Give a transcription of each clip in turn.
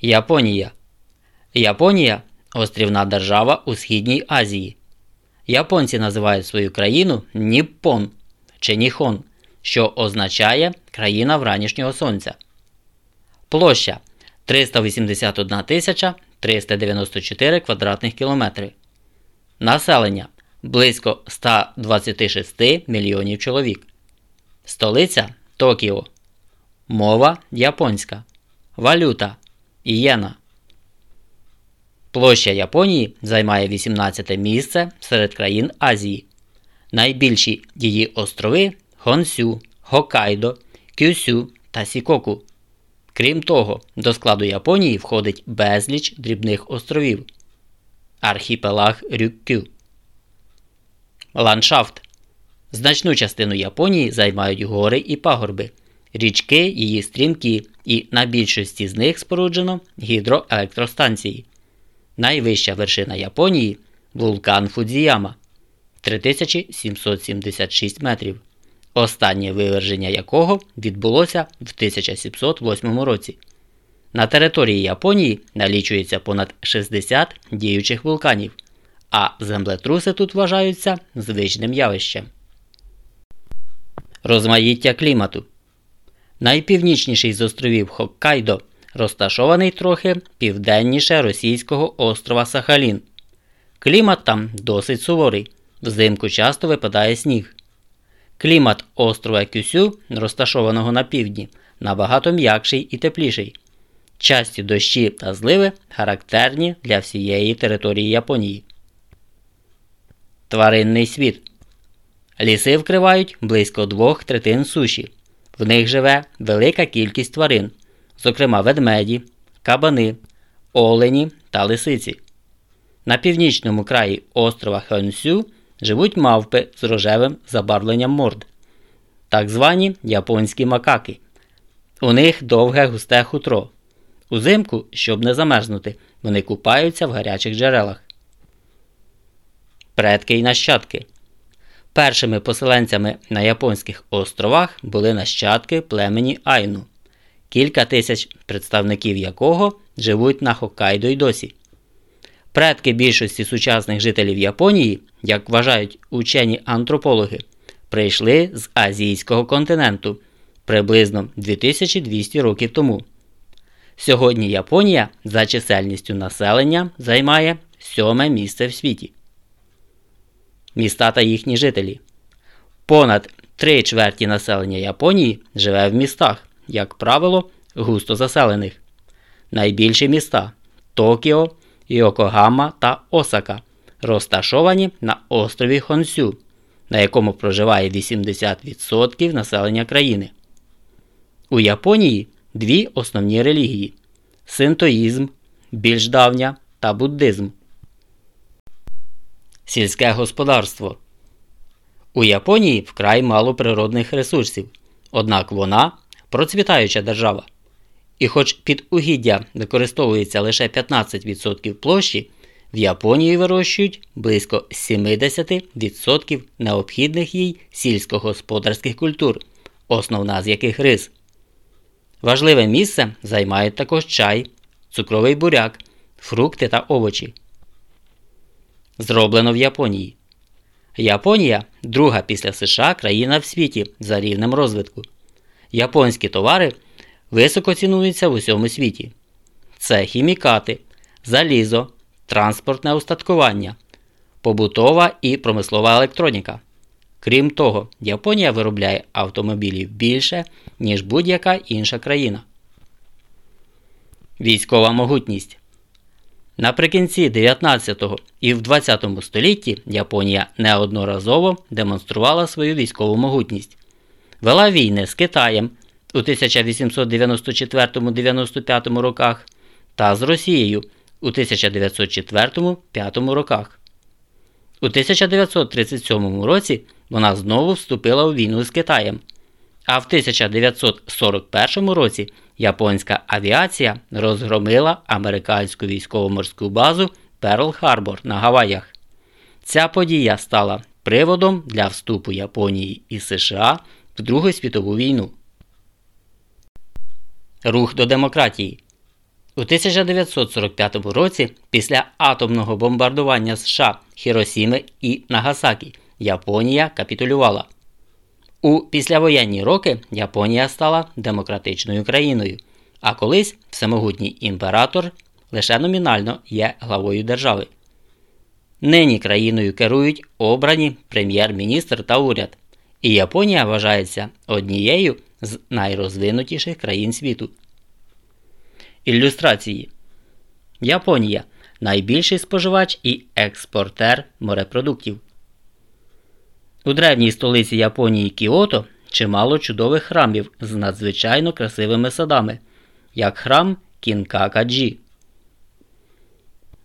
Японія. Японія острівна держава у Східній Азії. Японці називають свою країну Ніппон чи Ніхон, що означає країна вранішнього сонця. Площа 381 394 квадратних кілометри. Населення близько 126 мільйонів чоловік. Столиця Токіо. Мова японська. Валюта Ієна. Площа Японії займає 18 місце серед країн Азії. Найбільші її острови Хонсю, Хокайдо, Кюсю та Сікоку. Крім того, до складу Японії входить безліч дрібних островів. Архіпелаг Рюккю. Ландшафт. Значну частину Японії займають гори і пагорби. Річки її стрімкі, і на більшості з них споруджено гідроелектростанції. Найвища вершина Японії вулкан Фудзіяма 3776 метрів, останнє виверження якого відбулося в 1708 році. На території Японії налічується понад 60 діючих вулканів, а землетруси тут вважаються звичним явищем. Розмаїття клімату. Найпівнічніший з островів Хоккайдо розташований трохи південніше російського острова Сахалін. Клімат там досить суворий, взимку часто випадає сніг. Клімат острова Кюсю, розташованого на півдні, набагато м'якший і тепліший. Часті дощі та зливи характерні для всієї території Японії. Тваринний світ. Ліси вкривають близько двох третин суші. В них живе велика кількість тварин, зокрема ведмеді, кабани, олені та лисиці. На північному краї острова Хонсю живуть мавпи з рожевим забарвленням морд, так звані японські макаки. У них довге густе хутро. Узимку, щоб не замерзнути, вони купаються в гарячих джерелах. Предки й нащадки. Першими поселенцями на Японських островах були нащадки племені Айну, кілька тисяч представників якого живуть на Хоккайдо й досі. Предки більшості сучасних жителів Японії, як вважають учені антропологи, прийшли з азійського континенту приблизно 2200 років тому. Сьогодні Японія за чисельністю населення займає сьоме місце в світі. Міста та їхні жителі. Понад три чверті населення Японії живе в містах, як правило, густо заселених. Найбільші міста Токіо, Йокогама та Осака, розташовані на острові Хонсю, на якому проживає 80% населення країни. У Японії дві основні релігії синтоїзм, більш давня та буддизм. Сільське господарство. У Японії вкрай мало природних ресурсів, однак вона процвітаюча держава. І хоч під угіддя використовується лише 15% площі, в Японії вирощують близько 70% необхідних їй сільськогосподарських культур, основна з яких рис. Важливе місце займають також чай, цукровий буряк, фрукти та овочі. Зроблено в Японії. Японія друга після США країна в світі за рівнем розвитку. Японські товари високо цінуються в усьому світі. Це хімікати, залізо, транспортне устаткування, побутова і промислова електроніка. Крім того, Японія виробляє автомобілів більше, ніж будь-яка інша країна. Військова могутність. Наприкінці 19 і в 20 столітті Японія неодноразово демонструвала свою військову могутність, вела війни з Китаєм у 1894-95 роках та з Росією у 1904-5 роках. У 1937 році вона знову вступила у війну з Китаєм. А в 1941 році японська авіація розгромила американську військово-морську базу Перл Харбор на Гаваях. Ця подія стала приводом для вступу Японії і США в Другу світову війну. Рух до демократії. У 1945 році, після атомного бомбардування США Хіросіми і Нагасакі, Японія капітулювала. У післявоєнні роки Японія стала демократичною країною, а колись всемогутній імператор лише номінально є главою держави. Нині країною керують обрані прем'єр-міністр та уряд, і Японія вважається однією з найрозвинутіших країн світу. Ілюстрації Японія найбільший споживач і експортер морепродуктів. У древній столиці Японії Кіото чимало чудових храмів з надзвичайно красивими садами, як храм Кінкакаджі.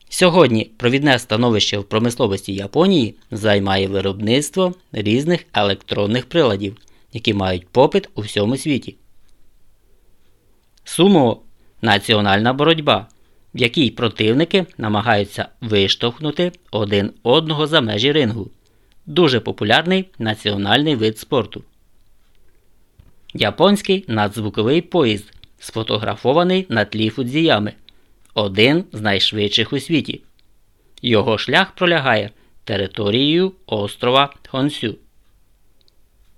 Сьогодні провідне становище в промисловості Японії займає виробництво різних електронних приладів, які мають попит у всьому світі. Сумо національна боротьба, в якій противники намагаються виштовхнути один одного за межі рингу. Дуже популярний національний вид спорту. Японський надзвуковий поїзд, сфотографований на тлі Фудзіями один з найшвидших у світі. Його шлях пролягає територією острова Хонсю.